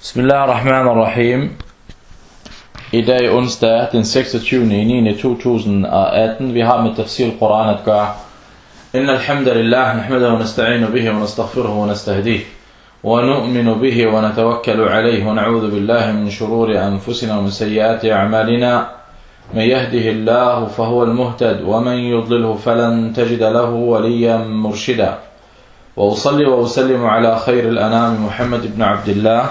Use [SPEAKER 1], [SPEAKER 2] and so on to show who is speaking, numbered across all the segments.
[SPEAKER 1] Bismillahirrahmanirrahim. I dag onsdag den 26. 9. 2018. Vi har med tafsir Quran at gøre. إن الحمد لله نحمده ونستعين به ونستغفره ونستهديه ونؤمن به ونتوكل عليه ونعوذ بالله من شرور أنفسنا ومن سيئات أعمالنا من يهده الله فهو المهتد ومن يضلله فلن تجد له وليا مرشدا وأصلي وأسلم على خير الأنام محمد بن عبد الله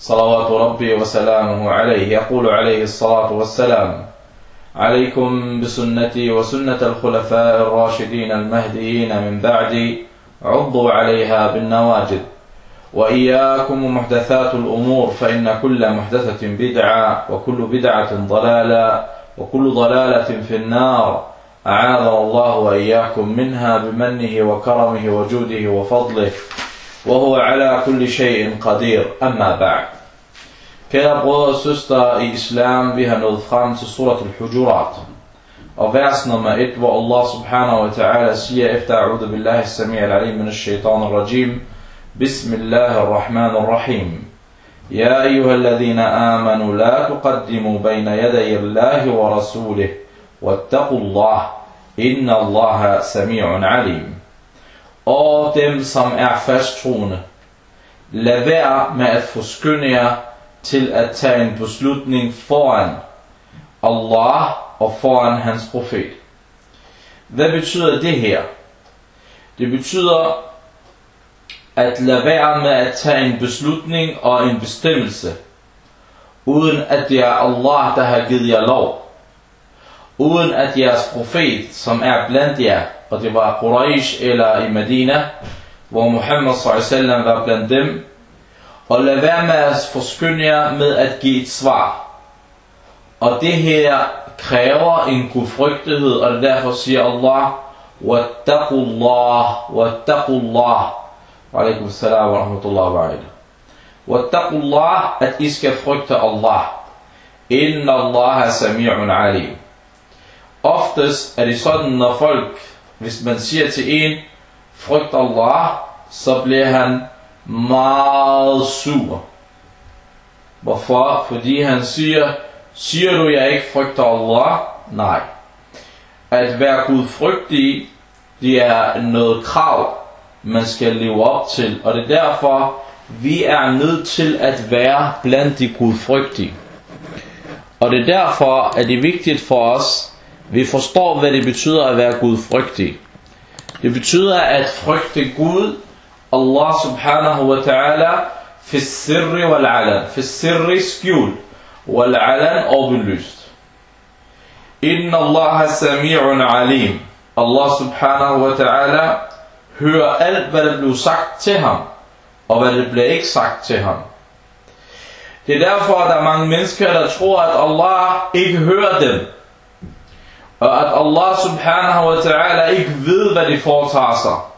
[SPEAKER 1] صلوات ربي وسلامه عليه. يقول عليه الصلاة والسلام عليكم بسنتي وسنة الخلفاء الراشدين المهديين من بعدي عضوا عليها بالنواجد وإياكم ومحدثات الأمور فإن كل محدثة بدعة وكل بدعة ضلالة وكل ضلالة في النار. أعاذنا الله وإياكم منها بمنه وكرمه وجوده وفضله وهو على كل شيء قدير. أما بعد Kære brødre og søstre i islam, vi har nået frem til surat al-Hujurat. Og vers nummer 1, hvor Allah subhanahu wa ta'ala siger efter A'udhu billahi sami al-alim min al-shaytan al-rajim, Bismillah ar-Rahman ar-Rahim. يا أيها الذين آمنوا لا تقدموا بين يدي الله ورسوله واتقوا الله إن الله سميع عليم Og dem som er fasttroende, lad være med at forskynde jer til at tage en beslutning foran Allah og foran hans profet. Hvad betyder det her? Det betyder at lade være med at tage en beslutning og en bestemmelse, uden at det er Allah, der har givet jer lov. Uden at jeres profet, som er blandt jer, og det var Quraysh eller i Medina, hvor Muhammad s.a.v. var blandt dem, og lad være med at forskynde jer med at give et svar. Og det her kræver en gudfrygtighed, og det derfor siger Allah, Wattaqullah, Wattaqullah. Wa alaikum salam wa rahmatullahi wa barakatuh. Wattaqullah, at I skal frygte Allah. إِنَّ اللَّهَ سَمِيعٌ عَلِيمٌ alim. Oftest er det sådan, når folk, hvis man siger til en, frygt Allah, så bliver han meget sur. Hvorfor? Fordi han siger, siger du, jeg ikke frygter Allah? Nej. At være gudfrygtig, det er noget krav, man skal leve op til. Og det er derfor, vi er nødt til at være blandt de gudfrygtige. Og det er derfor, at det er vigtigt for os, vi forstår, hvad det betyder at være gudfrygtig. Det betyder at frygte Gud, Allah subhanahu wa ta'ala, fi sirri wal alan. Fi skjul, wal alan åbenlyst. Inna Allah sami'un alim. Allah subhanahu wa ta'ala hører alt, hvad der blev sagt til ham, og hvad der blev ikke sagt til ham. Det er derfor, at der er mange mennesker, der tror, at Allah ikke hører dem. Og at Allah subhanahu wa ta'ala ikke ved, hvad de foretager sig.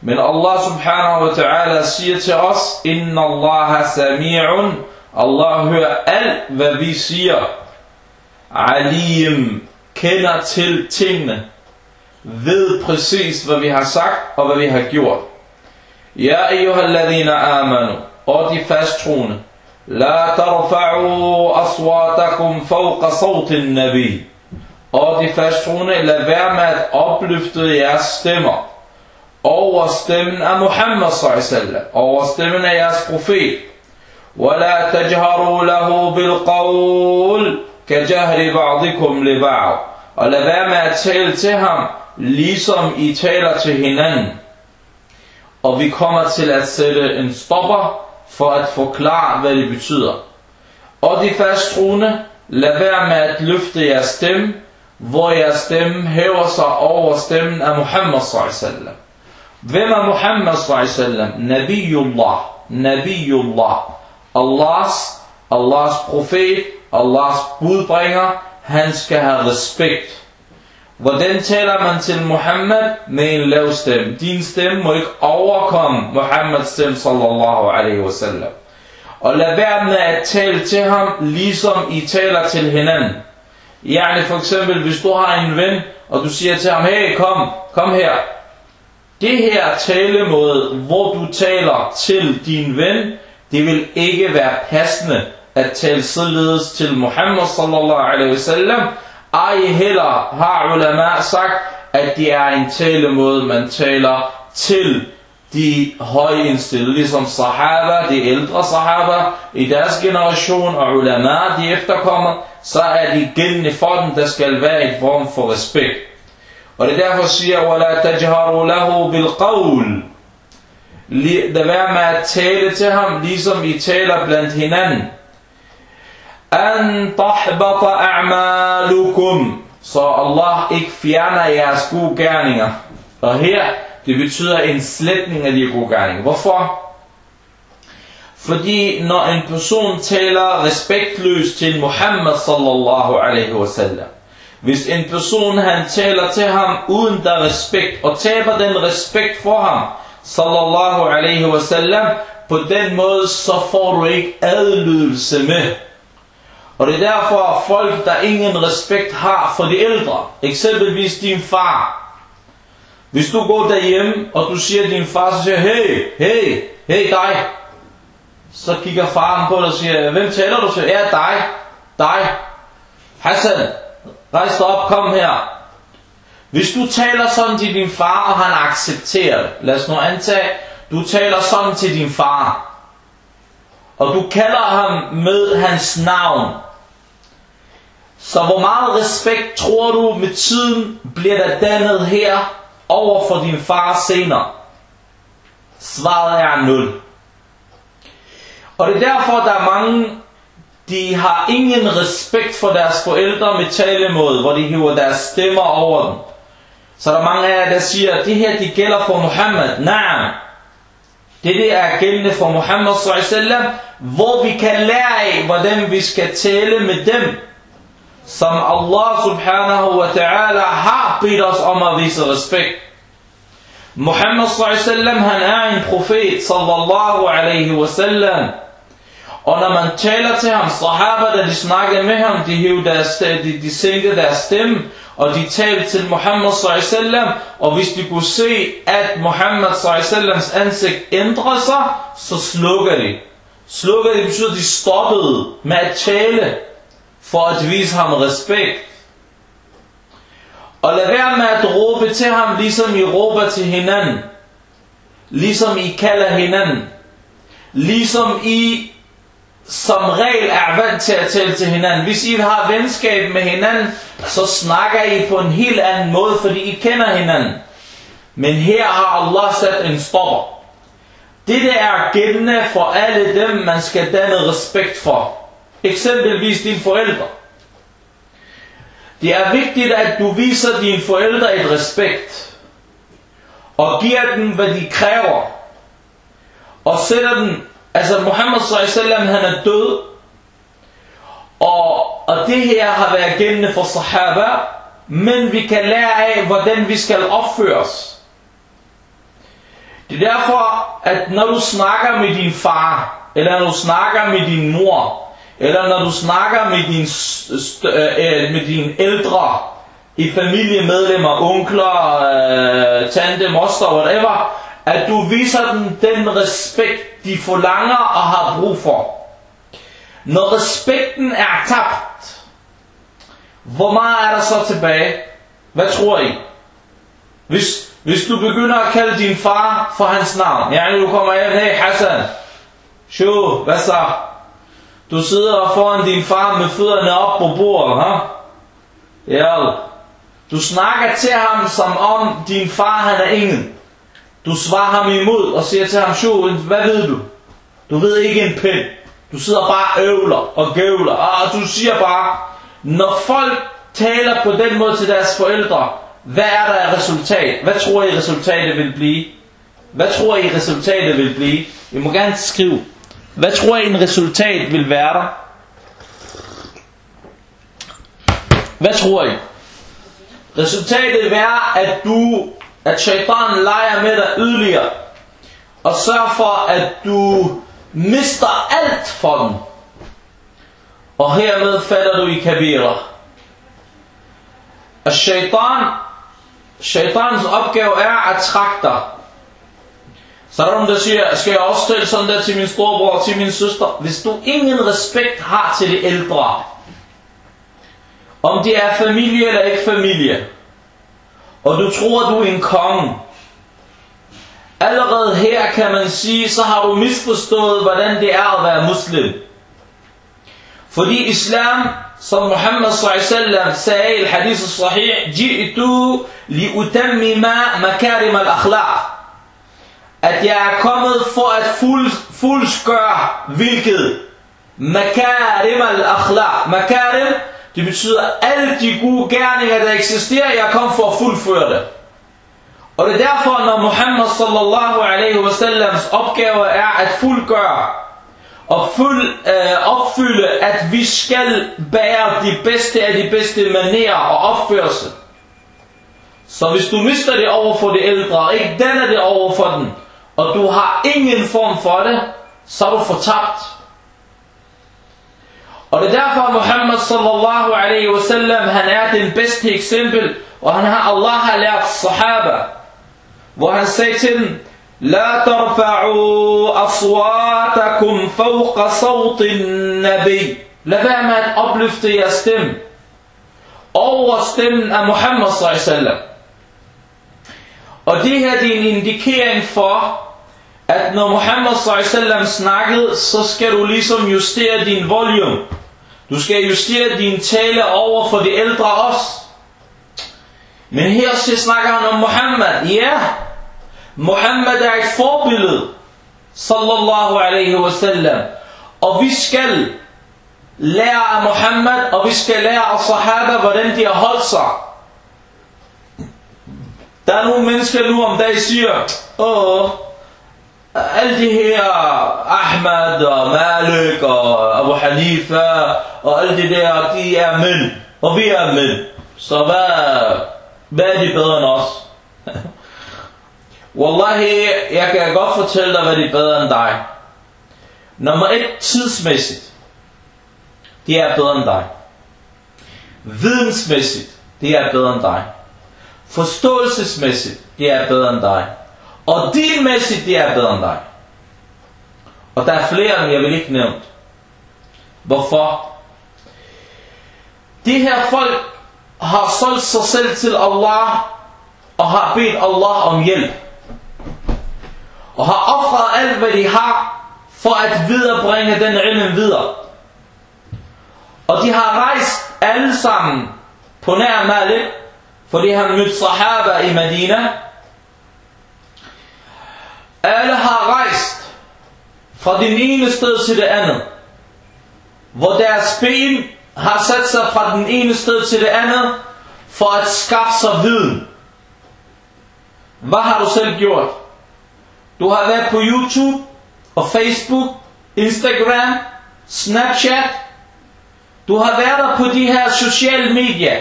[SPEAKER 1] Men Allah subhanahu wa ta'ala siger til os, Inna Allah sami'un. Allah hører alt, hvad vi siger. Alim kender til tingene. Ved præcis, hvad vi har sagt og hvad vi har gjort. Ja, ayyuhalladhina amanu. Og de fasttroende. La tarfa'u aswatakum fawqa sawtin nabi. Og de fasttroende, lad være med at opløfte jeres stemmer over stemmen af Muhammad s.a.v. over stemmen af jeres profet. وَلَا تَجْهَرُوا لَهُ بِالْقَوْلِ كَجَهْرِ بَعْضِكُمْ لِبَعْض Og lad være med at tale til ham, ligesom I taler til hinanden. Og vi kommer til at sætte en stopper for at forklare, hvad det betyder. Og de fasttroende, lad være med at løfte jeres stemme, hvor jeres stemme hæver sig over stemmen af Muhammad s.a.v. Hvem er Muhammad s.a.v.? Nabiyullah. Nabiyullah. Allahs, Allahs profet, Allahs budbringer, han skal have respekt. Hvordan taler man til Muhammad? Med en lav stemme. Din stemme må ikke overkomme Muhammads stemme, sallallahu alaihi wasallam. Og lad være med at tale til ham, ligesom I taler til hinanden. Yani for eksempel, hvis du har en ven, og du siger til ham, hey, kom, kom her. Det her talemåde, hvor du taler til din ven, det vil ikke være passende at tale således til Muhammad sallallahu alaihi wasallam. Ej heller har ulama sagt, at det er en talemåde, man taler til de højindstillede, ligesom sahaba, de ældre sahaba, i deres generation, og ulama, de efterkommer, så er det gældende for dem, der skal være en form for respekt. Og det er derfor siger, وَلَا تَجْهَرُوا لَهُ بِالْقَوْلِ Lad være med at tale til ham, ligesom I taler blandt hinanden. أَن تَحْبَطَ أَعْمَالُكُمْ Så Allah ikke fjerner jeres gode gerninger. Og her, det betyder en sletning af de gode gerninger. Hvorfor? Fordi når en person taler respektløst til Muhammad sallallahu alaihi wasallam, hvis en person han taler til ham uden der respekt, og taber den respekt for ham, sallallahu alaihi wasallam, på den måde så får du ikke adlydelse med. Og det er derfor, at folk, der ingen respekt har for de ældre, eksempelvis din far, hvis du går derhjemme, og du siger din far, så siger hey, hey, hey dig, så kigger faren på dig og siger, hvem taler du til? Ja, dig, dig, Hassan, rejs dig op, kom her. Hvis du taler sådan til din far, og han accepterer det, lad os nu antage, du taler sådan til din far, og du kalder ham med hans navn, så hvor meget respekt tror du med tiden bliver der dannet her over for din far senere? Svaret er 0. Og det er derfor, der er mange, de har ingen respekt for deres forældre med talemåde, hvor de hiver deres stemmer over dem. Så der er mange af jer, der siger, at det her de gælder for Muhammad. Nej, det det er gældende for Muhammad sallam, hvor vi kan lære af, hvordan vi skal tale med dem, som Allah subhanahu wa ta'ala har bedt os om at vise respekt. Muhammad sallam, han er en profet sallallahu alaihi wasallam. Og når man taler til ham, sahaba, da de snakkede med ham, de, hævde deres, de, de sænkede deres stemme, og de talte til Muhammad sallam, og hvis de kunne se, at Muhammad sallams ansigt ændrede sig, så slukker de. Slukker de betyder, at de stoppede med at tale, for at vise ham respekt. Og lad være med at råbe til ham, ligesom I råber til hinanden. Ligesom I kalder hinanden. Ligesom I som regel er vant til at tale til hinanden. Hvis I har venskab med hinanden, så snakker I på en helt anden måde, fordi I kender hinanden. Men her har Allah sat en stopper. Dette er gældende for alle dem, man skal danne respekt for. Eksempelvis dine forældre. Det er vigtigt, at du viser dine forældre et respekt. Og giver dem, hvad de kræver. Og sætter dem Altså Muhammad sallam han er død. Og, og det her har været gældende for sahaba. Men vi kan lære af, hvordan vi skal opføre os. Det er derfor, at når du snakker med din far, eller når du snakker med din mor, eller når du snakker med din, øh, øh, med dine ældre i familiemedlemmer, onkler, øh, tante, moster, whatever, at du viser dem den respekt, de forlanger og har brug for. Når respekten er tabt, hvor meget er der så tilbage? Hvad tror I? Hvis, hvis du begynder at kalde din far for hans navn, ja, du kommer hjem, hey Hassan, Sjo, hvad så? Du sidder foran din far med fødderne op på bordet, ha? Ja. Du snakker til ham som om din far han er ingen. Du svarer ham imod og siger til ham, Sjo, hvad ved du? Du ved ikke en pind. Du sidder bare øvler og gøvler, og du siger bare, når folk taler på den måde til deres forældre, hvad er der af resultat? Hvad tror I resultatet vil blive? Hvad tror I resultatet vil blive? I må gerne skrive. Hvad tror I en resultat vil være der? Hvad tror I? Resultatet vil være, at du, at shaitan leger med dig yderligere, og sørger for, at du mister alt for den. Og hermed falder du i kabira. Og shaitan, shaitans opgave er at trække dig. Så er der nogen, der siger, skal jeg også tale sådan der til min storebror og til min søster? Hvis du ingen respekt har til de ældre, om det er familie eller ikke familie, og du tror, du er en konge, allerede her kan man sige, så har du misforstået, hvordan det er at være muslim. Fordi islam, som Muhammad sallallahu sagde i hadith sahih, ji'tu li'utammima makarim al-akhlaq. At jeg er kommet for at fuld, fuldskøre, hvilket makarim al-akhlaq. Makarim, det betyder alle de gode gerninger, der eksisterer, jeg kom for at fuldføre det. Og det er derfor, når Muhammad sallallahu alaihi wasallams opgave er at fuldgøre og fuld, øh, opfylde, at vi skal bære de bedste af de bedste manerer og opførsel. Så hvis du mister det over for de ældre, og ikke danner det over for den, og du har ingen form for det, så er du fortabt. Og det er derfor, Muhammad sallallahu alaihi wasallam, han er den bedste eksempel, og han har Allah har lært sahaba, hvor han sagde til لا ترفعوا أصواتكم فوق صوت النبي. لا ما أبلفت يا استم أو استم محمد صلى الله عليه وسلم. ودي هذه الانديكيان فا أن محمد صلى الله عليه وسلم سنعقل سسكروا ليسم يستير دين فوليوم Du skal justere din tale over for de ældre også. Men her så snakker han om Muhammad. Ja, Muhammad er et forbillede, sallallahu alaihi wasallam. Og vi skal lære af Muhammad, og vi skal lære af sahaba, hvordan de har holdt sig. Der er nogle mennesker nu om dagen siger, åh, alle de her Ahmad og Malik og Abu Hanifa og alle de der, de er mænd, og vi er mænd. Så hvad, hvad er de bedre end os? Wallahi, jeg kan godt fortælle dig, hvad de er bedre end dig. Nummer et, tidsmæssigt. De er bedre end dig. Vidensmæssigt, de er bedre end dig. Forståelsesmæssigt, de er bedre end dig. Og dinmæssigt, de er bedre end dig. Og der er flere, end jeg vil ikke nævne. Hvorfor? De her folk har solgt sig selv til Allah og har bedt Allah om hjælp og har offret alt, hvad de har, for at viderebringe den ilm videre. Og de har rejst alle sammen på nær Malik, fordi han mødte sahaba i Medina. Alle har rejst fra den ene sted til det andet, hvor deres ben har sat sig fra den ene sted til det andet, for at skaffe sig viden. Hvad har du selv gjort? Du har været på YouTube og Facebook, Instagram, Snapchat. Du har været der på de her sociale medier.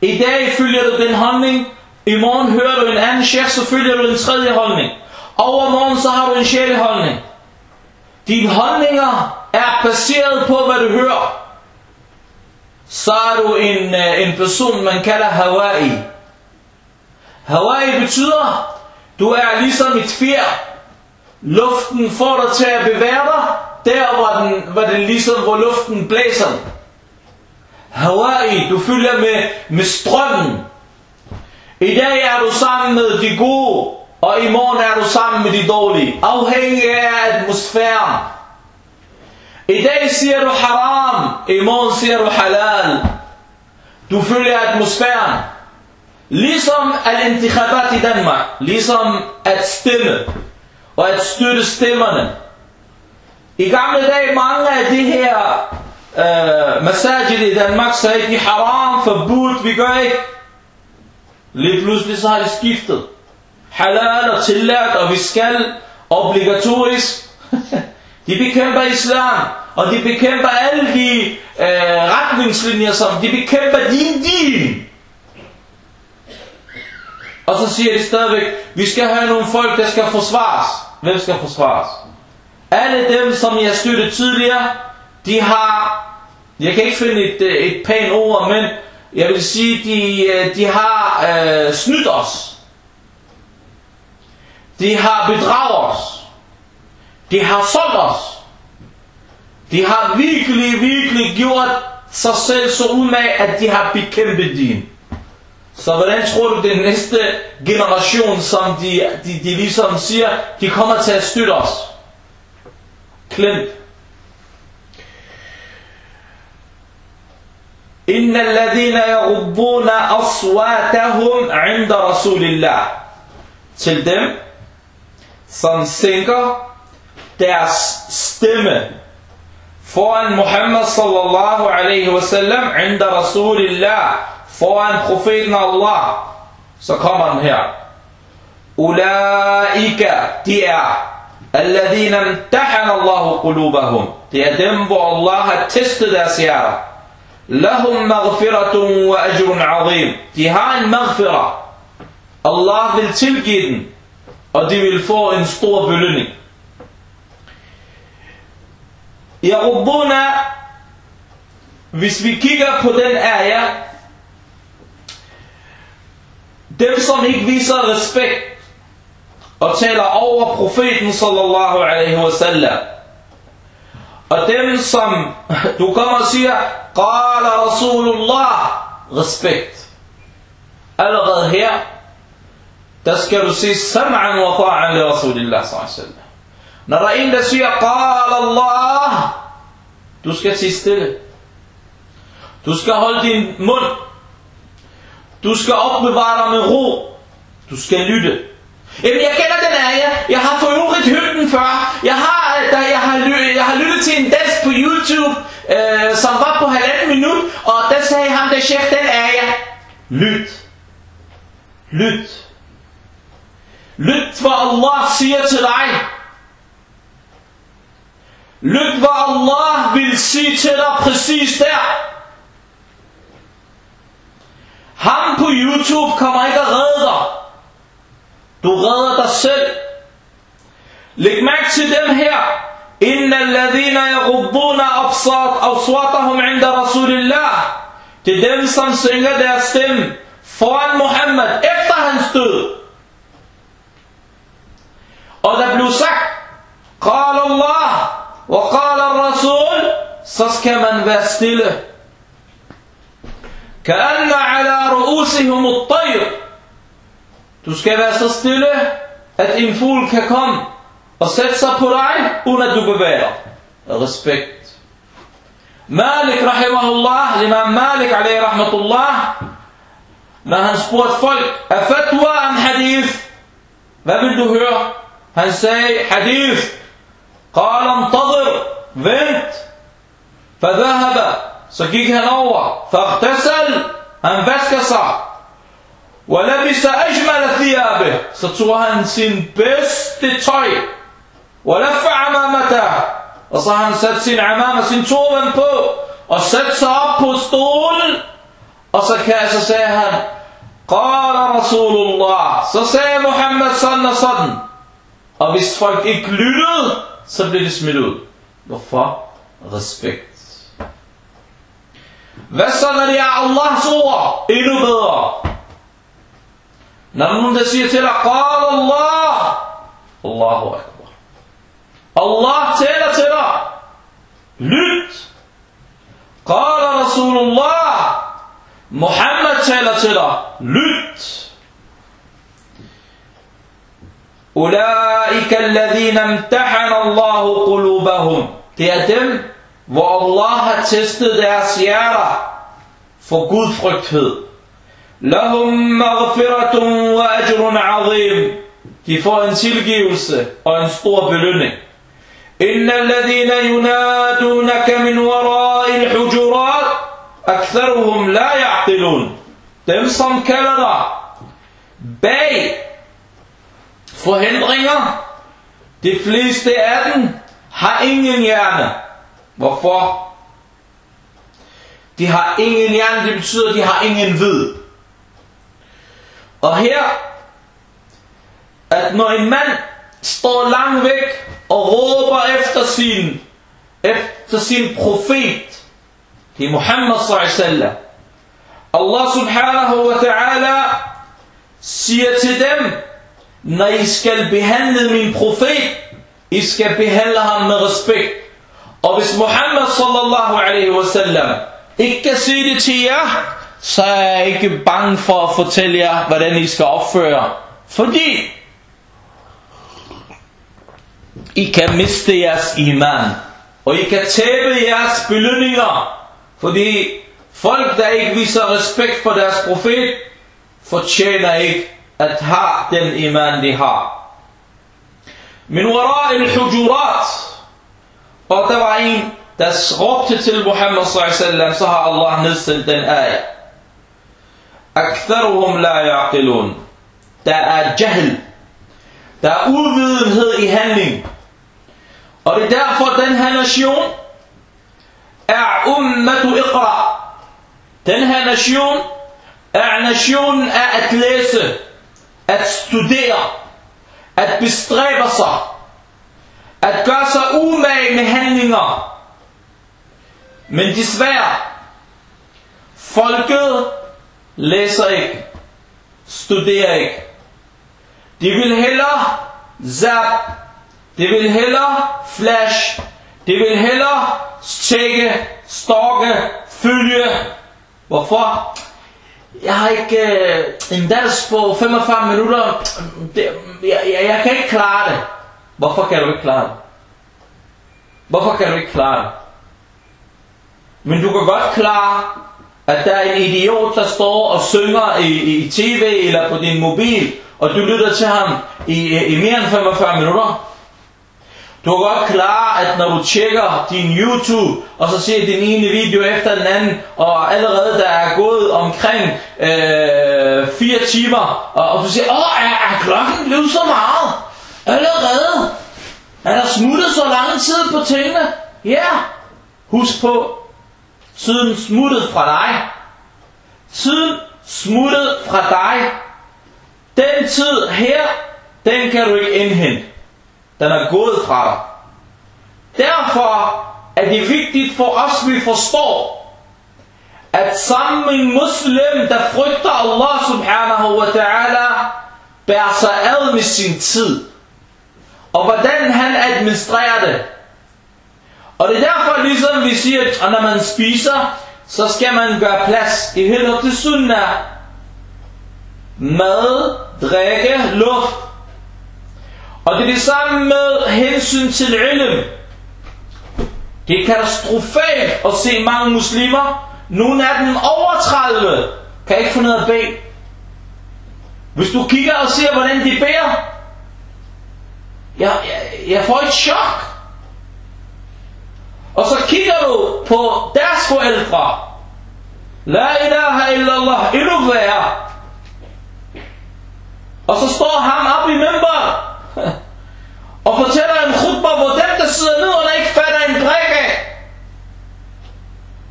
[SPEAKER 1] I dag følger du den holdning. I morgen hører du en anden chef, så følger du en tredje holdning. Overmorgen så har du en sjæleholdning. Dine holdninger er baseret på, hvad du hører. Så er du en, øh, en person, man kalder Hawaii. Hawaii betyder du er ligesom et fjer. Luften får dig til at bevæge dig, der hvor, den, hvor det ligesom, hvor luften blæser. Hawaii, du følger med, med strømmen. I dag er du sammen med de gode, og i morgen er du sammen med de dårlige. Afhængig af atmosfæren. I dag siger du haram, i morgen siger du halal. Du følger atmosfæren. Ligesom al-intikhabat i Danmark, ligesom at stemme og at støtte stemmerne. I gamle dage, mange af de her øh, masajid i Danmark sagde, de haram, forbudt, vi gør ikke. Lige pludselig så har de skiftet. Halal og tilladt, og vi skal obligatorisk. de bekæmper islam, og de bekæmper alle de øh, retningslinjer, som de bekæmper din din. Og så siger de stadigvæk, vi skal have nogle folk, der skal forsvares. Hvem skal forsvares? Alle dem, som jeg støttede tidligere, de har, jeg kan ikke finde et, øh, et pænt ord, men jeg vil sige, de, øh, de har øh, snydt os. De har bedraget os. De har solgt os. De har virkelig, virkelig gjort sig selv så umage, at de har bekæmpet din. Så hvordan tror du, den næste generation, som de, de, de ligesom siger, de kommer til at støtte os? Klemt. إن الذين يغضون أصواتهم عند رسول الله til dem, som sænker deres stemme foran Muhammad sallallahu alaihi wasallam عند رسول الله foran profeten Allah så kommer den her Ulaika de er الذين امتحن الله قلوبهم det er dem hvor Allah har testet deres hjerter maghfiratun wa ajrun azim de har en maghfira Allah vil tilgive den og de vil få en stor belønning. Yarubbuna hvis vi kigger på den ære, dem som ikke viser respekt og taler over profeten sallallahu alaihi wasallam og dem som du kommer og siger qala rasulullah respekt. Allerede her der skal du sige sam'an wa ta'an li rasulillah sallallahu når der er en der siger qala allah du skal sige stille du skal holde din mund du skal opbevare dig med ro. Du skal lytte. Jamen, jeg kender den her. Jeg har for øvrigt hørt den før. Jeg har, der, jeg har, jeg har lyttet til en dans på YouTube, øh, som var på halvanden minut, og der sagde ham, der chef, den er jeg. Lyt. Lyt. Lyt, hvad Allah siger til dig. Lyt, hvad Allah vil sige til dig præcis der. Ham på YouTube kommer ikke at redde dig. Du redder dig selv. Læg mærke til dem her. Inna alladhina yagubbuna absat aswatahum inda rasulillah. Det er dem, som sænker deres stemme foran Muhammad så skal man være stille. كأن على رؤوسهم الطير Du skal være så stille, at en fugl kan komme og sætte sig på dig, uden at du bevæger. Respekt. Malik rahimahullah, imam Malik alayhi rahmatullah, når han spurgte folk, er fatwa en hadith? Hvad vil du høre? Han sagde, hadith. قال انتظر, vent. فذهب, så gik han over. فاغتسل, han vasker sig. ولبس أجمل ثيابه så tog han sin bedste tøj ولف عمامته og så har han sat sin amama, sin turban på og sat sig op på stolen og så, kan, så sagde han قال رسول الله så sagde Muhammad sådan og sådan og hvis folk ikke lyttede så blev det smidt ud hvorfor? respekt hvad så når det er Allahs ord? Endnu bedre. Når nogen der siger til dig, Qal Allah. Allahu Akbar. Allah taler til dig. Lyt. Qal Rasulullah. Muhammad taler til dig. Lyt. أولئك الذين امتحن الله قلوبهم Det er dem, hvor Allah har testet deres hjerter for gudfrygthed. Lahum maghfiratun wa ajrun azim. De får en tilgivelse og en stor belønning. إن الذين ينادونك من وراء الحجرات أكثرهم لا يعقلون Dem som kalder dig bag forhindringer, de fleste af dem har ingen hjerne. Hvorfor? De har ingen hjerne, det betyder, at de har ingen vid. Og her, at når en mand står langt væk og råber efter sin, efter sin profet, det er Muhammad sallallahu Allah subhanahu wa ta'ala siger til dem, når I skal behandle min profet, I skal behandle ham med respekt. Og hvis Muhammad sallallahu alaihi wasallam ikke kan sige det til jer, så er jeg ikke bange for at fortælle jer, hvordan I skal opføre. Fordi I kan miste jeres iman, og I kan tabe jeres belønninger, fordi folk, der ikke viser respekt for deres profet, fortjener ikke at have den iman, de har. Min wara al-hujurat, og der var en, der råbte til Muhammad sallallahu så har Allah nedsendt den ayah. Aktharuhum la yaqilun. Der er jahl. Der er uvidenhed i handling. Og det er derfor, den her nation er ummatu iqra. Den her nation er nationen af at læse, at studere, at bestræbe sig, at gøre sig umage med handlinger. Men desværre, folket læser ikke, studerer ikke. De vil hellere zap, de vil hellere flash, de vil hellere tjekke, stalke, følge. Hvorfor? Jeg har ikke øh, en dans på 45 minutter. Det, jeg, jeg, jeg kan ikke klare det. Hvorfor kan du ikke klare det? Hvorfor kan du ikke klare det? Men du kan godt klare, at der er en idiot, der står og synger i, i tv eller på din mobil, og du lytter til ham i, i mere end 45 minutter. Du kan godt klare, at når du tjekker din YouTube, og så ser din ene video efter den anden, og allerede der er gået omkring øh, fire timer, og, og du siger, åh, er, er klokken blevet så meget? Allerede? Er der smuttet så lang tid på tingene? Ja, husk på, tiden smuttede fra dig. Tiden smuttede fra dig. Den tid her, den kan du ikke indhente. Den er gået fra dig. Derfor er det vigtigt for os, vi forstår, at sammen med en muslim, der frygter Allah subhanahu wa ta'ala, bærer sig ad med sin tid. Og hvordan han administrerer det. Og det er derfor, ligesom vi siger, at når man spiser, så skal man gøre plads i henhold til sunnah. Mad, drikke, luft. Og det er det samme med hensyn til ilm. Det er katastrofalt at se mange muslimer. Nogle af dem over 30 kan ikke få noget at bede. Hvis du kigger og ser, hvordan de beder, jeg, jeg, jeg får et chok. Og så kigger du på deres forældre. La ilaha illallah, endnu værre. Og så står ham op i member og fortæller en khutbah, hvor dem, der sidder ned og ikke fatter en brik af,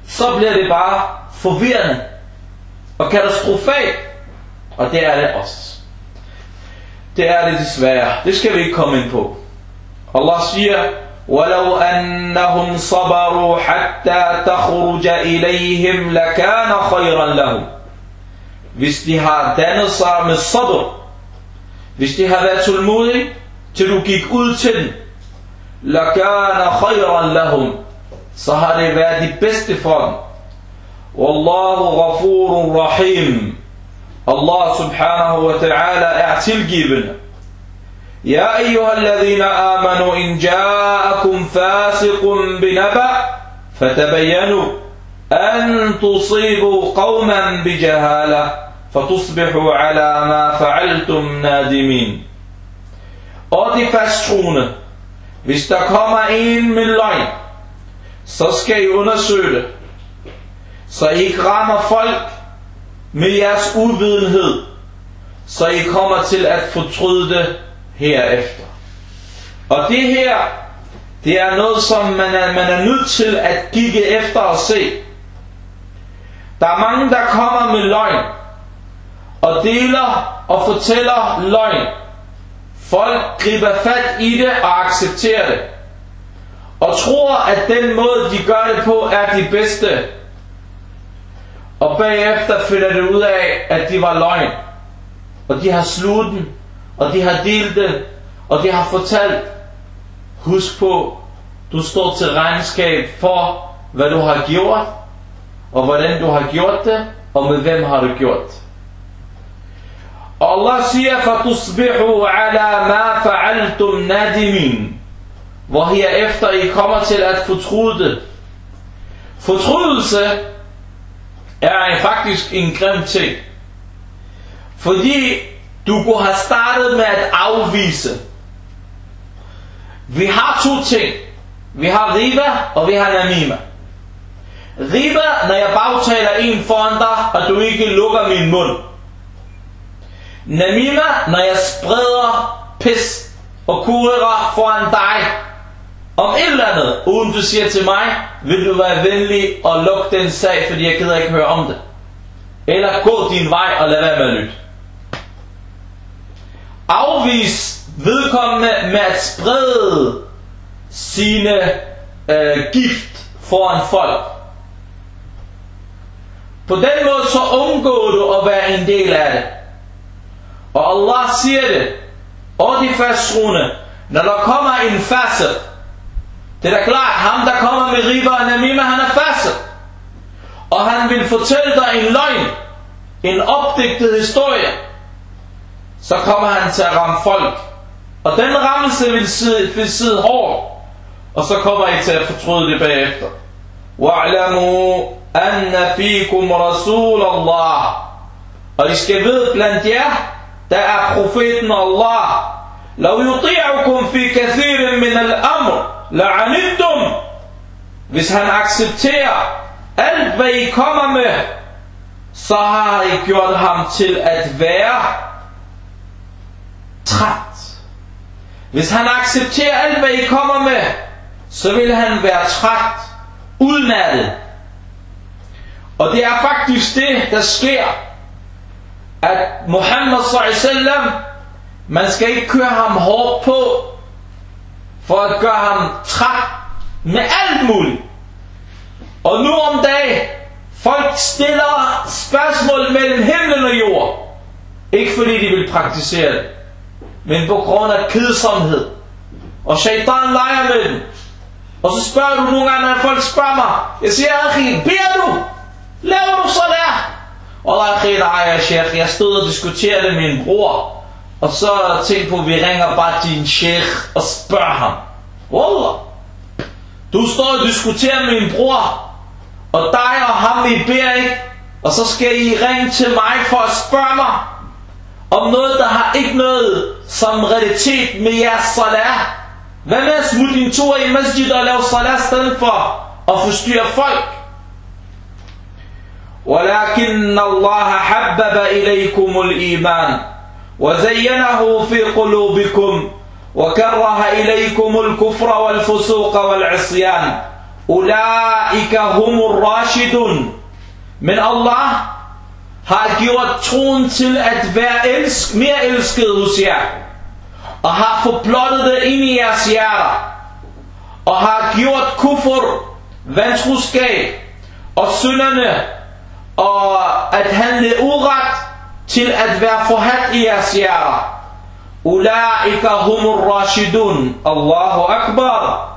[SPEAKER 1] så bliver det bare forvirrende og katastrofalt. Og det er det også. Det er det desværre. Det skal vi ikke komme ind på. Allah siger, ولو أنهم صبروا حتى تخرج إليهم لكان خيرا لهم Hvis de har dannet sig med sabr, hvis de har været tålmodige, til du gik ud til dem, لكان خيرا لهم så har det været det bedste for dem. Wallahu ghafurun rahim. Allah subhanahu wa ta'ala er tilgivende. يا أيها الذين آمنوا إن جاءكم فاسق بنبأ فتبينوا أن تصيبوا قوما بجهالة فتصبحوا على ما فعلتم نادمين Og de fasttroende, hvis der kommer en med løgn, så skal I undersøge det, så I ikke rammer folk med jeres uvidenhed, så I kommer til at fortryde det herefter. Og det her, Det er noget, som man er, man er nødt til at kigge efter og se. Der er mange, der kommer med løgn, og deler og fortæller løgn. Folk griber fat i det og accepterer det. Og tror, at den måde, de gør det på, er de bedste. Og bagefter finder det ud af, at de var løgn. Og de har slugt den, og de har delt det, og de har fortalt, husk på, du står til regnskab for, hvad du har gjort, og hvordan du har gjort det, og med hvem har du gjort det. Og Allah siger, فَتُصْبِحُوا عَلَى مَا فَعَلْتُمْ نَادِمِينَ Hvor herefter I kommer til at fortryde det. Fortrydelse er faktisk en grim ting. Fordi du kunne have startet med at afvise. Vi har to ting. Vi har riba, og vi har namima. Riba, når jeg bagtaler en foran dig, og du ikke lukker min mund. Namima, når jeg spreder pis og kurerer foran dig om et eller andet, uden du siger til mig, vil du være venlig og lukke den sag, fordi jeg gider ikke høre om det. Eller gå din vej og lad være med at lytte. Afvis vedkommende med at sprede sine øh, gift foran folk. På den måde så undgår du at være en del af det. Og Allah siger det, og de fastruende, når der kommer en fasad, det er da klart, ham der kommer med riba og namima, han er fasad. Og han vil fortælle dig en løgn, en opdigtet historie, så kommer han til at ramme folk. Og den rammelse vil sidde, vil sidde hårdt. Og så kommer I til at fortryde det bagefter. وَعْلَمُوا أَنَّ فِيكُمْ رَسُولَ اللَّهِ Og I skal vide blandt jer, der er profeten Allah. لو يطيعكم في كثير من الأمر la'anittum, hvis han accepterer alt hvad I kommer med, så har I gjort ham til at være træt. Hvis han accepterer alt hvad I kommer med, så vil han være træt, udmattet. Og det er faktisk det, der sker, at Muhammad s.a.v. man skal ikke køre ham hårdt på, for at gøre ham træt med alt muligt. Og nu om dagen, folk stiller spørgsmål mellem himlen og jord. Ikke fordi de vil praktisere det, men på grund af kedsomhed. Og shaitan leger med dem. Og så spørger du nogle gange, når folk spørger mig, jeg siger, Akhi, beder du? Laver du så der? Og Akhi, nej, jeg sheikh, jeg stod og diskuterede det med min bror. Og så tænkte på, at vi ringer bare til en sheikh og spørger ham. Wallah. Du står og diskuterer med min bror, og dig og ham, I beder ikke, og så skal I ringe til mig for at spørge mig om noget, der har ikke noget som realitet med jeres salat. Hvad med at smutte din tur i masjid og lave salat stedet for at forstyrre folk? ولكن الله حبب إليكم الإيمان وزينه في قلوبكم وكره إليكم الكفر والفسوق والعصيان أولئك هم الراشدون من الله har gjort troen til at være elsk, mere elsket hos jer og har forblottet det ind i jeres hjerter, og har gjort kufur, vantroskab og synderne, og at handle uret til at være forhat i jeres hjerter. Ulaika humur rashidun. Allahu Akbar.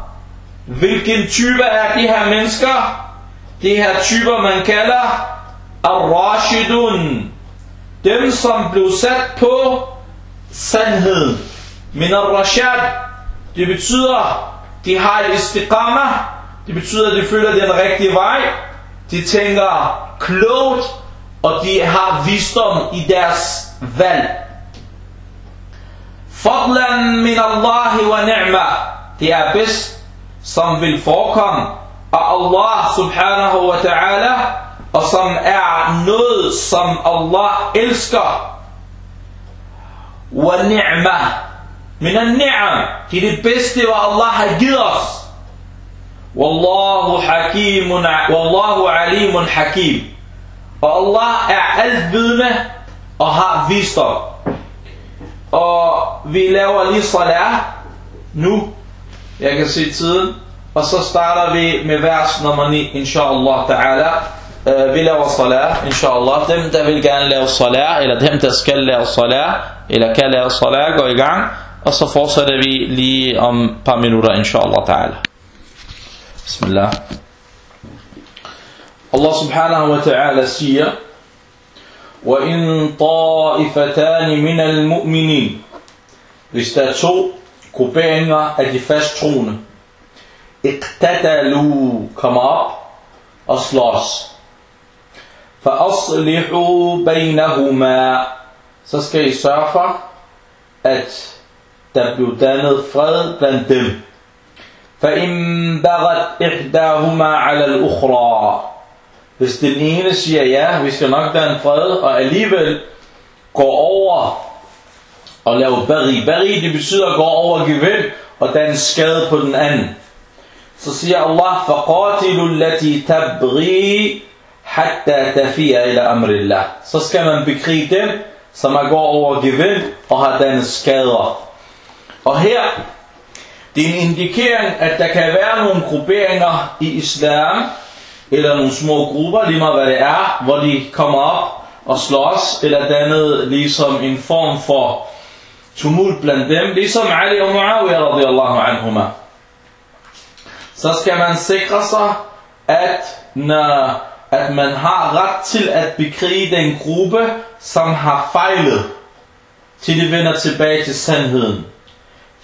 [SPEAKER 1] Hvilken type er de her mennesker? De her typer, man kalder Ar-Rashidun. Dem, som blev sat på sandhed. Men al-rashad, det betyder, de har et istiqama, det betyder, at de følger den rigtige vej, de tænker klogt, og de har visdom i deres valg. Fadlan min Allahi wa ni'ma, det er bedst, som vil forekomme af Allah subhanahu wa ta'ala, og som er noget, som Allah elsker. Wa ni'ma, min al-ni'am. Det er det bedste, hvad Allah har givet os. Wallahu hakimun, wallahu alimun hakim. Og Allah er altvidende og har visdom. Og vi laver lige salat nu. Jeg kan se tiden. Og så starter vi med vers nummer 9, inshallah ta'ala. Uh, vi laver salat, inshallah. Dem, der vil gerne lave salat, eller dem, der skal lave salat, eller kan lave salat, går i gang. Og så fortsætter vi lige om et par minutter, inshallah ta'ala. Bismillah. Allah subhanahu wa ta'ala siger, وَإِن طَائِفَتَانِ مِنَ الْمُؤْمِنِينَ Hvis der er to grupperinger af de fasttroende, اقتتلوا kommer op og slås. فَأَصْلِحُوا بَيْنَهُمَا Så skal I sørge for, at der bliver dannet fred blandt dem. فَإِن بَغَتْ إِحْدَاهُمَا عَلَى الْأُخْرَى Hvis den ene siger ja, vi skal nok danne fred, og alligevel går over og laver bari. Bari det betyder at gå over og give ind, og danne skade på den anden. Så siger Allah, فَقَاتِلُ الَّتِي تَبْغِي حَتَّى تَفِيَ إِلَى أَمْرِ اللَّهِ Så skal man bekrige dem, som er går over gevind og har dannet skader. Og her, det er en indikering, at der kan være nogle grupperinger i islam, eller nogle små grupper, lige meget hvad det er, hvor de kommer op og slås, eller dannet ligesom en form for tumult blandt dem, ligesom Ali og Muawiyah radiyallahu anhuma. Så skal man sikre sig, at, når, at man har ret til at bekrige den gruppe, som har fejlet, til de vender tilbage til sandheden.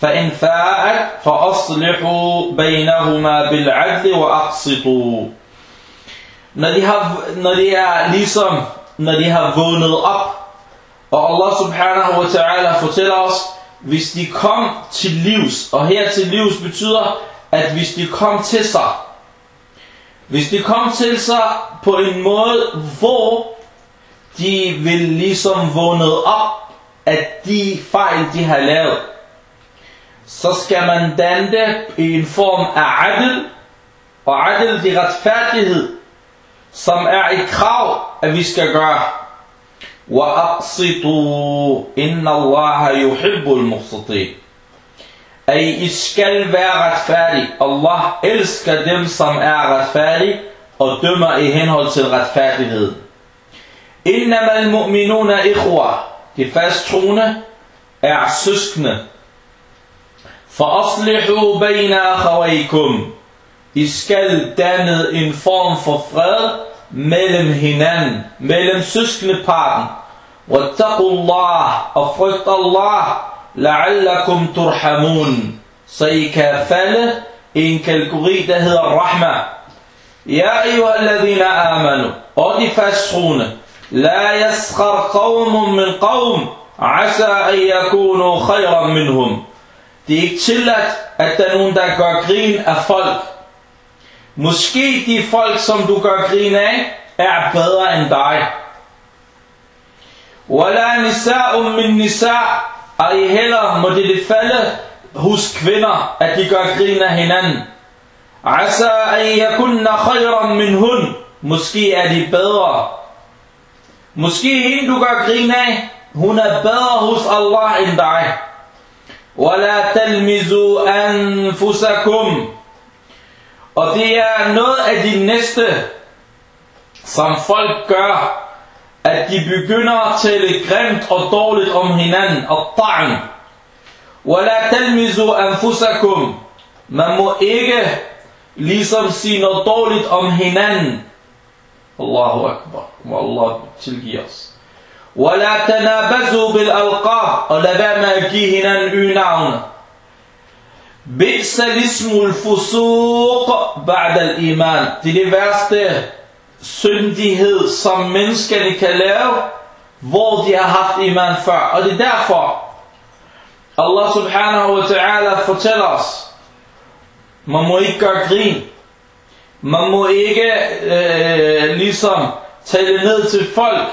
[SPEAKER 1] فإن فاءت فأصلحوا بينهما بالعدل وأقسطوا når de, har, når de er ligesom, når de har vågnet op, og Allah subhanahu wa ta'ala fortæller os, hvis de kom til livs, og her til livs betyder, at hvis de kom til sig, hvis de kom til sig på en måde, hvor de vil ligesom vågnet op at de fejl, de har lavet, så skal man danne det i en form af adel, og adel det er retfærdighed, som er et krav, at vi skal gøre. وَأَقْصِطُوا إِنَّ اللَّهَ يُحِبُّ الْمُقْصِطِينَ At I skal være retfærdige. Allah elsker dem, som er retfærdige, og dømmer i henhold til retfærdighed. إِنَّمَا الْمُؤْمِنُونَ إِخْوَةً De fasttroende er søskende. فَأَصْلِحُوا بَيْنَ أَخَوَيْكُمْ I skal danne en form for fred mellem hinanden, mellem søskendeparten. وَاتَّقُوا اللَّهِ frygt Allah, لَعَلَّكُمْ تُرْحَمُونَ Så I kan falde i en kategori, der hedder Rahma. Ja, ayyuhalladhina amanu. Og de fasttroende. لا يسخر قوم من قوم عسى أن يكونوا خيرا منهم Det er ikke tilladt, at der er nogen, der gør grin af folk. Måske de folk, som du gør grin af, er bedre end dig. Wala nisa'um min nisa' Ej heller må det falde hos kvinder, at de gør grin af hinanden. Asa an yakunna khayran min hun. Måske er de bedre. Måske hende du gør grin af, hun er bedre hos Allah end dig. Wala talmizu anfusakum. Og det er noget af de næste, som folk gør, at de begynder at tale grimt og dårligt om hinanden, og ta'en. وَلَا تَلْمِزُوا أَنفُسَكُمْ Man må ikke ligesom sige noget dårligt om hinanden. Allahu Akbar. Må Allah tilgive os. ولا تنابزوا بالألقاب og lad være med at give hinanden y-navne. Bi'sa lismul fusuq ba'da al-iman. Det er det værste syndighed, som menneskerne kan lave, hvor de har haft iman før. Og det er derfor, Allah subhanahu wa ta'ala fortæller os, man må ikke gøre grin. Man må ikke øh, ligesom tale ned til folk.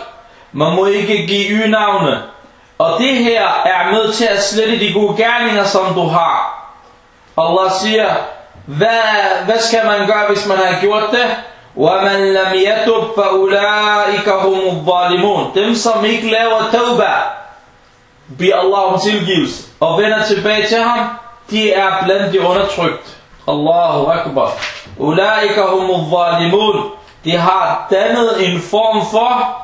[SPEAKER 1] Man må ikke give y-navne. Og det her er med til at slette de gode gerninger, som du har. Allah siger, hvad, hvad skal man gøre, hvis man har gjort det? وَمَنْ لَمْ يَتُبْ فَأُولَٰئِكَ هُمُ الظَّالِمُونَ Dem, som ikke laver tawba, bliver Allah om tilgivelse og vender tilbage til ham, de er blandt de undertrykt. Allahu Akbar. أُولَٰئِكَ هُمُ الظَّالِمُونَ De har dannet en form for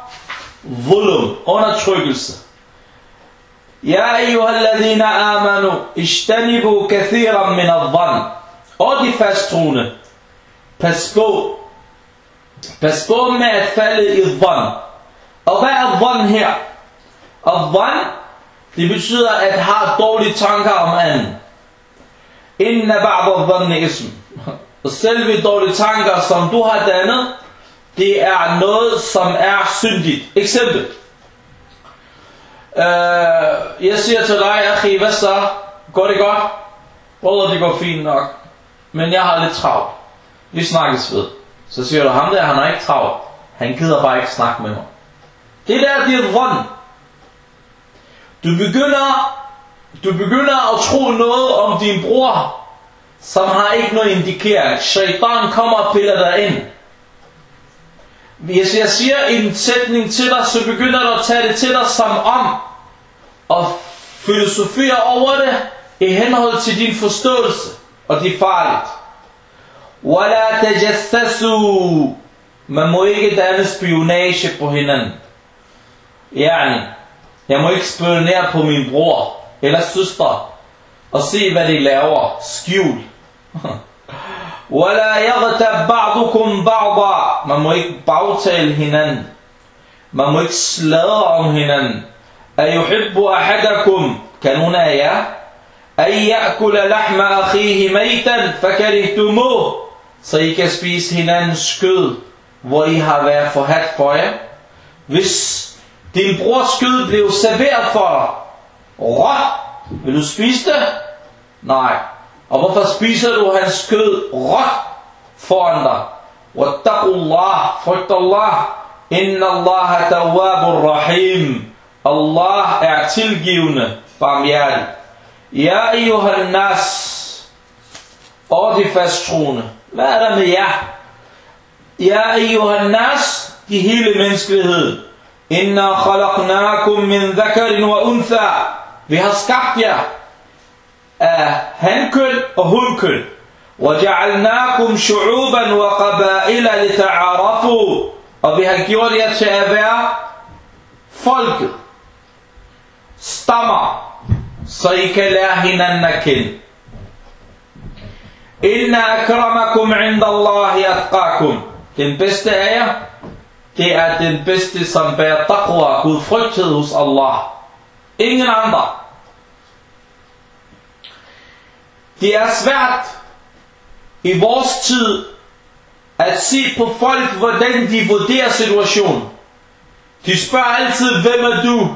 [SPEAKER 1] volum, undertrykkelse. يا أيها الذين آمنوا اجتنبوا كثيرا من الظن Og de fasttroende, pas på, pas på med at falde i dhan. Og hvad er dhan her? Og dhan, det betyder at have dårlige tanker om anden. Inna ba'da dhanni ism. Og selve dårlige tanker, som du har dannet, det er noget, som er syndigt. Eksempel. Uh, jeg siger til dig, Akhi, hvad så? Går det godt? Brødre, det går fint nok. Men jeg har lidt travlt. Vi snakkes ved. Så siger du, ham der, han har ikke travlt. Han gider bare ikke snakke med mig. Det der, det er rund. Du begynder, du begynder at tro noget om din bror, som har ikke noget indikering. Shaitan kommer og piller dig ind. Hvis jeg siger en sætning til dig, så begynder du at tage det til dig som om, og filosofere over det i henhold til din forståelse, og det er farligt. وَلَا تَجَسَّسُوا Man må ikke danne spionage på hinanden. Yani, jeg må ikke spionere på min bror eller søster og se, hvad de laver. Skjul. وَلَا يَغْتَبْ بَعْضُكُمْ بَعْضًا Man må ikke bagtale hinanden. Man må ikke sladre om hinanden. أَيُحِبُّ أَحَدَكُمْ af jer? أَن يَأْكُلَ لَحْمَ أَخِيهِ مَيْتًا فَكَرِهْتُمُوهُ Så I kan spise hinandens skød, hvor I har været forhat for jer. Hvis din brors skød blev serveret for dig, råt, vil du spise det? Nej. Og hvorfor spiser du hans skød råt foran dig? وَاتَّقُوا اللَّهِ Frygt Allah. Inna Allah tawwabur rahim. Allah er tilgivende, barmhjertig. Ja, ejuhal nas. Og de fasttroende. Hvad er der med jer? Ja, ejuhal nas. De hele menneskelighed. Inna khalaqnakum min dhakarin wa untha. Vi har skabt jer هنكل هنكل وجعلناكم شعوبا وقبائل لتعارفوا. وفي هالكيوريا تشابع فولك. استمع صيك لاهنا النكل إن أكرمكم عند الله أتقاكم. den bedste af jer, det er den bedste, som bærer taqwa, gudfrygtighed hos Allah. Ingen andre. Det er svært i vores tid at se på folk, hvordan de vurderer situationen. De spørger altid, hvem er du?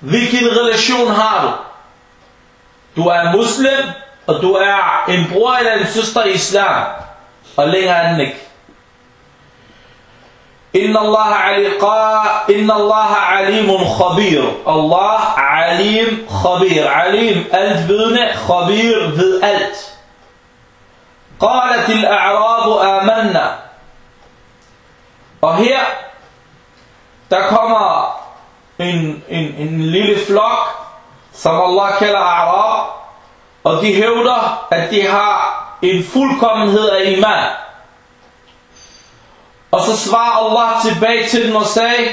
[SPEAKER 1] Hvilken relation har du? Du er muslim, og du er en bror eller en søster i islam. Og længere er den ikke. إن الله علقاء إن الله عليم خبير. الله عليم خبير. عليم البدن خبير بالألت قالت الأعراب آمنا. وهي تكما إن إن إن للفلاك سما الله كلا أعراب وديهودة أتيها إن فلكم هي إيمان Og så svarer Allah tilbage til dem og sagde,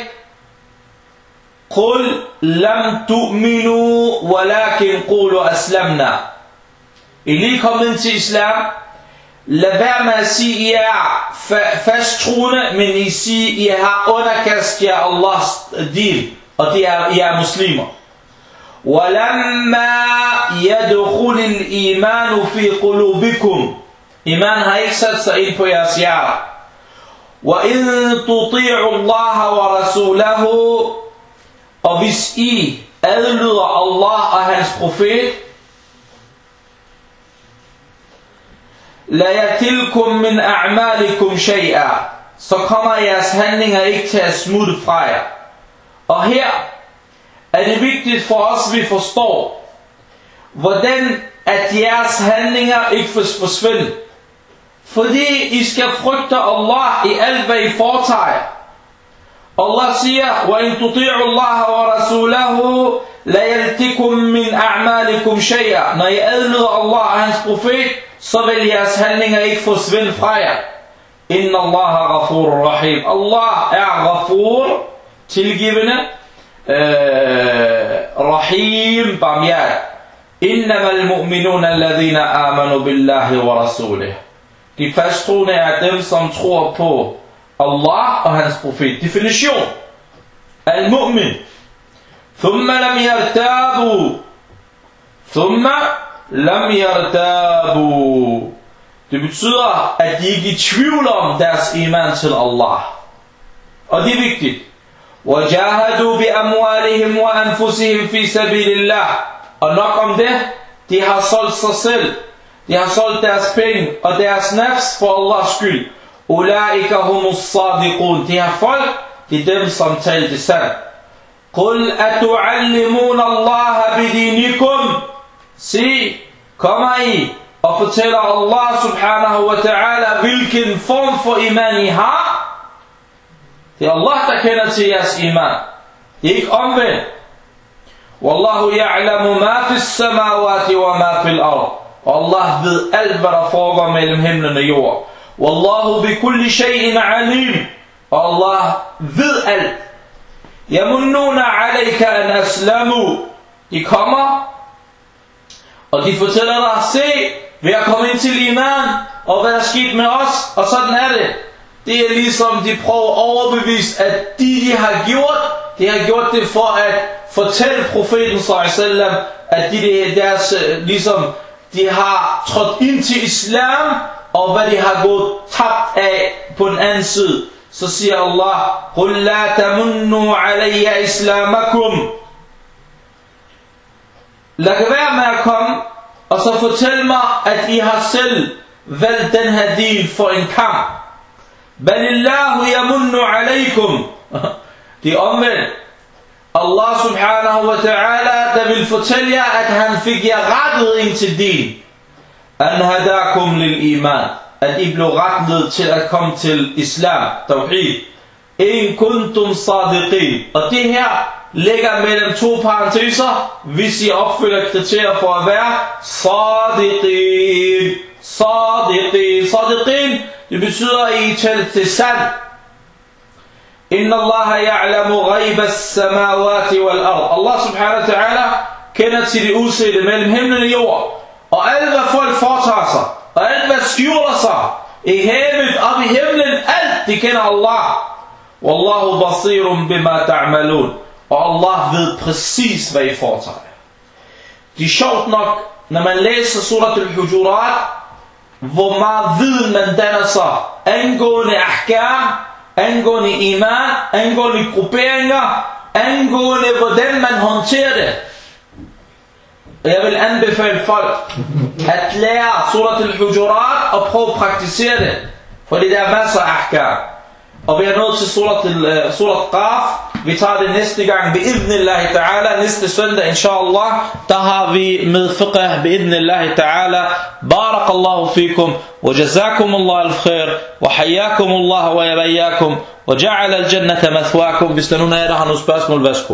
[SPEAKER 1] قل لم تؤمنوا ولكن قولوا أسلمنا I lige kommet til islam, lad være med at sige, I er fasttroende, men I siger, I har underkastet jer Allahs din, og det er, I er muslimer. وَلَمَّا يَدْخُلِ الْإِيمَانُ فِي قُلُوبِكُمْ Iman har ikke sat sig ind på jeres hjerter. وَإِن تُطِيعُوا اللَّهَ وَرَسُولَهُ Og hvis I adlyder Allah og hans profet, La yatilkum min a'malikum shay'a. Så kommer jeres handlinger ikke til at smutte fra jer. Og her er det vigtigt for os, at vi forstår, hvordan at jeres handlinger ikke forsvinder. Fordi I skal frygte Allah i alt, hvad I foretager. Allah siger, وَإِن تُطِيعُوا اللَّهَ وَرَسُولَهُ لَا يَلْتِكُم مِّنْ أَعْمَالِكُمْ شَيْئًا Når I adlyder Allah og hans profet, så vil jeres handlinger ikke forsvinde fra jer. Inna Allah ghafur rahim. Allah er ghafur, tilgivende, øh, rahim, barmhjert. Innama al-mu'minuna alladhina amanu billahi wa. De fasttroende er dem, som tror på Allah og hans profet. Definition. Al-mu'min. Thumma lam yartabu. Thumma lam yartabu. Det betyder, at de ikke er i tvivl om deres iman til Allah. Og det er vigtigt. وَجَاهَدُوا بِأَمْوَالِهِمْ وَأَنفُسِهِمْ فِي سَبِيلِ اللَّهِ Og nok om det, de har solgt sig selv. de har solgt deres penge og deres nafs for Allahs skyld. Ulaika humus sadiqun. De her folk, det er dem, som talte sandt. Qul atuallimun Allah bidinikum. Sig, kommer I og fortæller Allah subhanahu wa ta'ala, hvilken form for iman I har. Det er Allah, der kender til jeres iman. Det er ikke omvendt. Wallahu ya'lamu ma fis samawati wa ma fil ard. Allah ved alt, hvad der foregår mellem himlen og jord. Wallahu bi kulli shay'in alim. Allah ved alt. Yamunnuna alayka an aslamu. De kommer, og de fortæller dig, se, vi har kommet ind til iman, og hvad er sket med os, og sådan er det. Det er ligesom, de prøver at overbevise, at de, de har gjort, de har gjort det for at fortælle profeten sallam, at de, de deres, øh, ligesom, de har trådt ind til islam, og hvad de har gået tabt af på den anden side. Så siger Allah, قُلْ لَا تَمُنُّوا عَلَيَّ إِسْلَامَكُمْ Lad være med at komme og så fortæl mig, at I har selv valgt den her del for en kamp. Balillahu yamunnu alaykum. Det er omvendt. Allah subhanahu wa ta'ala, der vil fortælle jer, at han fik jer rettet ind til din. An hadakum lil iman. At I blev rettet til at komme til islam, tawhid. In kuntum sadiqin. Og det her ligger mellem to parenteser, hvis I opfylder kriterier for at være sadiqin. Sadiqin. Sadiqin, det betyder, at I taler til sand. إن الله يعلم غيب السماوات والأرض. الله سبحانه وتعالى كانت لأوسيد من الهم اليوم وألغى فولك فوتاسا وألغى سكيورسا إهامت أبي همن الألت كان الله والله بصير بما تعملون والله في بخصيص في فوتاسا دي شوط نك لما ليس سورة الحجورات hvor meget viden man danner sig angående ahkam angående iman, angående grupperinger, angående hvordan man håndterer det. Jeg vil anbefale folk at lære surat al-Hujurat og prøve at praktisere det. Fordi der er masser af ahkam. Og vi er nået til surat, uh, surat Qaf. Vi tager det næste gang. Bi'idnillahi ta'ala. Næste søndag, inshallah. Der har vi med fiqh. Bi'idnillahi ta'ala. Barakallahu fikum. وجزاكم الله الخير وحياكم الله ويبياكم وجعل الجنة مثواكم Hvis der nu er der har nogle spørgsmål, værsgo.